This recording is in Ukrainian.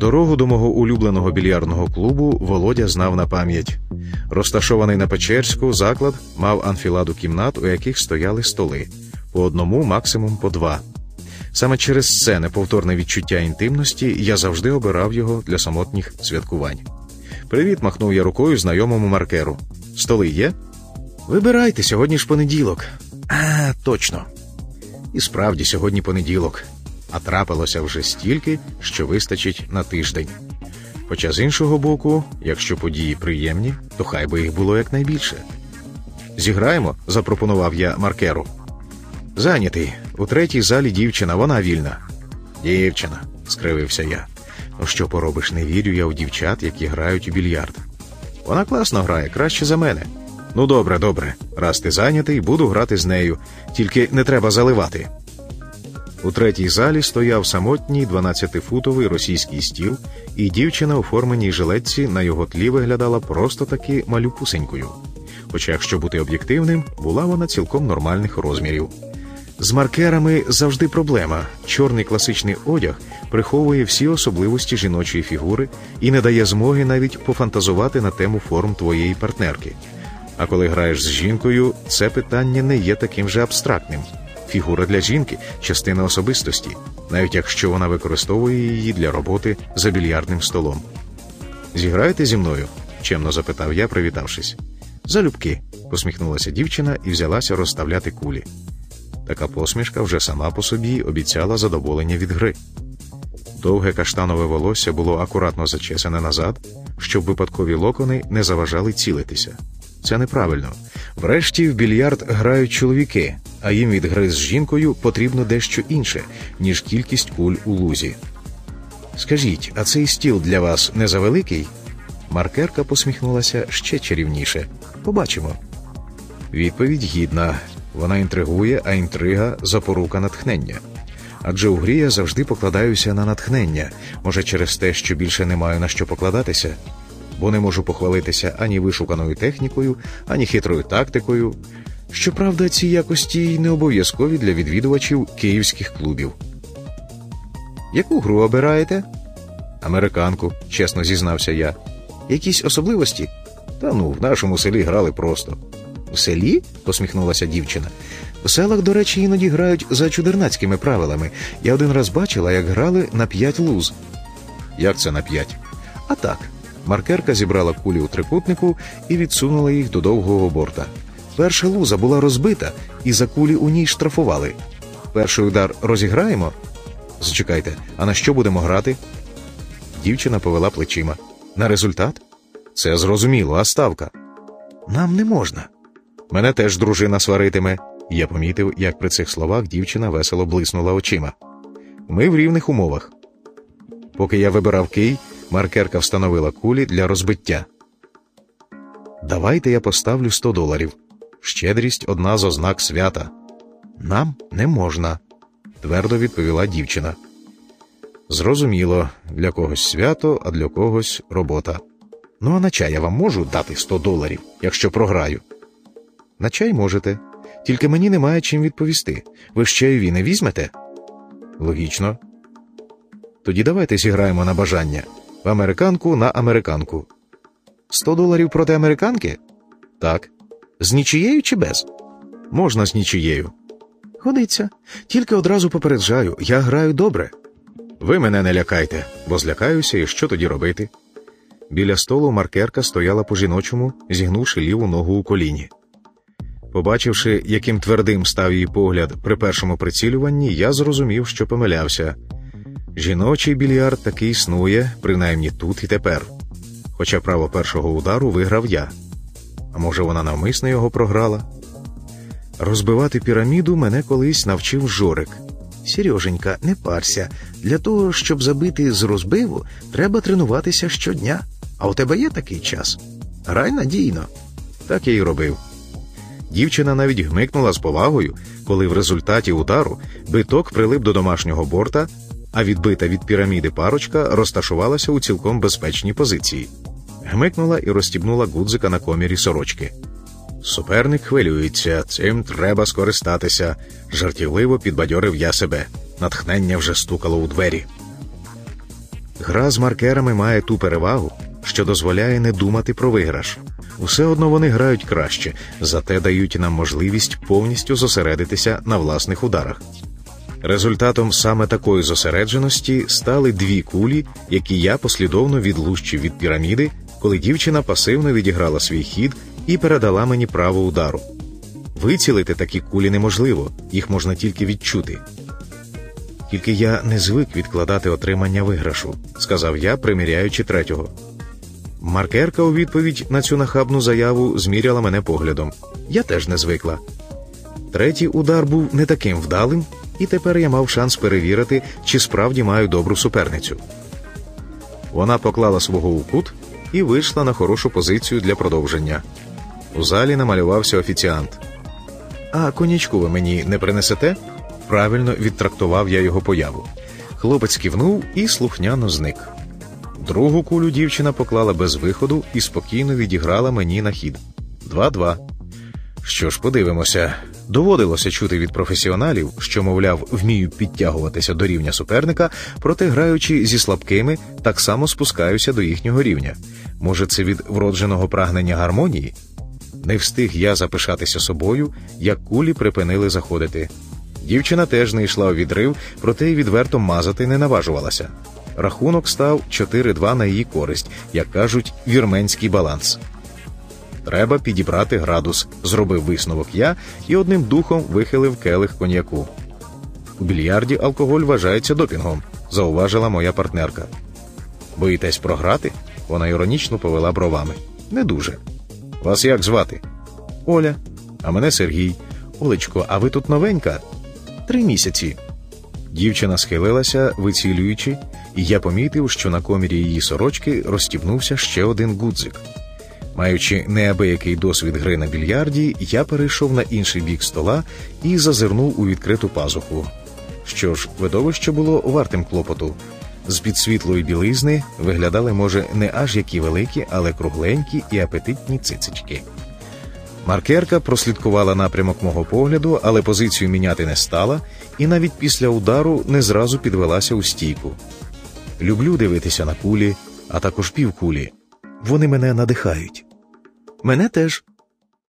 Дорогу до мого улюбленого більярдного клубу Володя знав на пам'ять. Розташований на Печерську, заклад мав анфіладу кімнат, у яких стояли столи по одному, максимум по два. Саме через це неповторне відчуття інтимності я завжди обирав його для самотніх святкувань. Привіт, махнув я рукою знайомому маркеру. Столи є? Вибирайте, сьогодні ж понеділок. А, точно. І справді, сьогодні понеділок, а трапилося вже стільки, що вистачить на тиждень. Хоча з іншого боку, якщо події приємні, то хай би їх було якнайбільше. Зіграємо, запропонував я маркеру. Зайнятий. У третій залі дівчина, вона вільна. Дівчина, скривився я. Ну що поробиш, не вірю я у дівчат, які грають у більярд. Вона класно грає, краще за мене. Ну, добре, добре. Раз ти зайнятий, буду грати з нею, тільки не треба заливати. У третій залі стояв самотній 12-футовий російський стіл, і дівчина у форменій жилетці на його тлі виглядала просто таки малюпусенькою. Хоча, якщо бути об'єктивним, була вона цілком нормальних розмірів. З маркерами завжди проблема. Чорний класичний одяг приховує всі особливості жіночої фігури і не дає змоги навіть пофантазувати на тему форм твоєї партнерки. А коли граєш з жінкою, це питання не є таким же абстрактним. Фігура для жінки частина особистості, навіть якщо вона використовує її для роботи за більярдним столом. Зіграєте зі мною? чемно запитав я, привітавшись. Залюбки, посміхнулася дівчина і взялася розставляти кулі. Така посмішка вже сама по собі обіцяла задоволення від гри. Довге каштанове волосся було акуратно зачесане назад, щоб випадкові локони не заважали цілитися. Це неправильно. Врешті в більярд грають чоловіки, а їм від гри з жінкою потрібно дещо інше, ніж кількість куль у лузі. Скажіть, а цей стіл для вас не завеликий? Маркерка посміхнулася ще чарівніше. Побачимо. Відповідь гідна. Вона інтригує, а інтрига запорука натхнення. Адже у грі я завжди покладаюся на натхнення, може, через те, що більше не маю на що покладатися, бо не можу похвалитися ані вишуканою технікою, ані хитрою тактикою. Щоправда, ці якості й не обов'язкові для відвідувачів київських клубів. Яку гру обираєте? Американку, чесно зізнався я. Якісь особливості? Та ну, в нашому селі грали просто. У селі? посміхнулася дівчина. У селах, до речі, іноді грають за чудернацькими правилами. Я один раз бачила, як грали на п'ять луз. Як це на п'ять? А так. Маркерка зібрала кулі у трикутнику і відсунула їх до довгого борта. Перша луза була розбита, і за кулі у ній штрафували. Перший удар розіграємо? Зачекайте, а на що будемо грати? Дівчина повела плечима. На результат? Це зрозуміло, а ставка. Нам не можна. Мене теж дружина сваритиме. Я помітив, як при цих словах дівчина весело блиснула очима. Ми в рівних умовах. Поки я вибирав кий, маркерка встановила кулі для розбиття. Давайте я поставлю 100 доларів. Щедрість одна з ознак свята. Нам не можна, твердо відповіла дівчина. Зрозуміло, для когось свято, а для когось робота. Ну, а на чай я вам можу дати 100 доларів, якщо програю. На чай можете, тільки мені немає чим відповісти. Ви ж чайові не візьмете? Логічно. Тоді давайте зіграємо на бажання в американку на американку. Сто доларів проти американки? Так. З нічією чи без? Можна з нічією. Годиться. Тільки одразу попереджаю, я граю добре. Ви мене не лякайте, бо злякаюся, і що тоді робити? Біля столу маркерка стояла по жіночому, зігнувши ліву ногу у коліні. Побачивши, яким твердим став її погляд при першому прицілюванні, я зрозумів, що помилявся. Жіночий більярд таки існує, принаймні тут і тепер. Хоча право першого удару виграв я. А може, вона навмисно його програла? Розбивати піраміду мене колись навчив Жорик. Сереженька, не парся. Для того, щоб забити з розбиву, треба тренуватися щодня. А у тебе є такий час? Грай надійно. Так я й робив. Дівчина навіть гмикнула з повагою, коли в результаті удару биток прилип до домашнього борта, а відбита від піраміди парочка розташувалася у цілком безпечній позиції. Гмикнула і розстібнула гудзика на комірі сорочки. Суперник хвилюється, цим треба скористатися. Жартівливо підбадьорив я себе. Натхнення вже стукало у двері. Гра з маркерами має ту перевагу, що дозволяє не думати про виграш. Усе одно вони грають краще, зате дають нам можливість повністю зосередитися на власних ударах. Результатом саме такої зосередженості стали дві кулі, які я послідовно відлущив від піраміди, коли дівчина пасивно відіграла свій хід і передала мені право удару. Вицілити такі кулі неможливо, їх можна тільки відчути. Тільки я не звик відкладати отримання виграшу, сказав я, приміряючи третього. Маркерка у відповідь на цю нахабну заяву зміряла мене поглядом. Я теж не звикла. Третій удар був не таким вдалим, і тепер я мав шанс перевірити, чи справді маю добру суперницю. Вона поклала свого у кут і вийшла на хорошу позицію для продовження. У залі намалювався офіціант. А конячку ви мені не принесете? Правильно відтрактував я його появу. Хлопець кивнув і слухняно зник. Другу кулю дівчина поклала без виходу і спокійно відіграла мені на хід. Два-два. Що ж, подивимося. Доводилося чути від професіоналів, що, мовляв, вмію підтягуватися до рівня суперника, проте граючи зі слабкими, так само спускаюся до їхнього рівня. Може, це від вродженого прагнення гармонії? Не встиг я запишатися собою, як кулі припинили заходити. Дівчина теж не йшла у відрив, проте й відверто мазати не наважувалася. Рахунок став 4-2 на її користь, як кажуть, вірменський баланс. Треба підібрати градус, зробив висновок я і одним духом вихилив келих коньяку. У більярді алкоголь вважається допінгом, зауважила моя партнерка. Боїтесь програти? Вона іронічно повела бровами. Не дуже. Вас як звати? Оля, а мене Сергій. Олечко, а ви тут новенька? Три місяці. Дівчина схилилася, вицілюючи, і я помітив, що на комірі її сорочки розстібнувся ще один гудзик. Маючи неабиякий досвід гри на більярді, я перейшов на інший бік стола і зазирнув у відкриту пазуху. Що ж, видовище було вартим клопоту. З під світлої білизни виглядали, може, не аж які великі, але кругленькі і апетитні цицички. Маркерка прослідкувала напрямок мого погляду, але позицію міняти не стала, і навіть після удару не зразу підвелася у стійку. Люблю дивитися на кулі, а також півкулі. Вони мене надихають. Мене теж,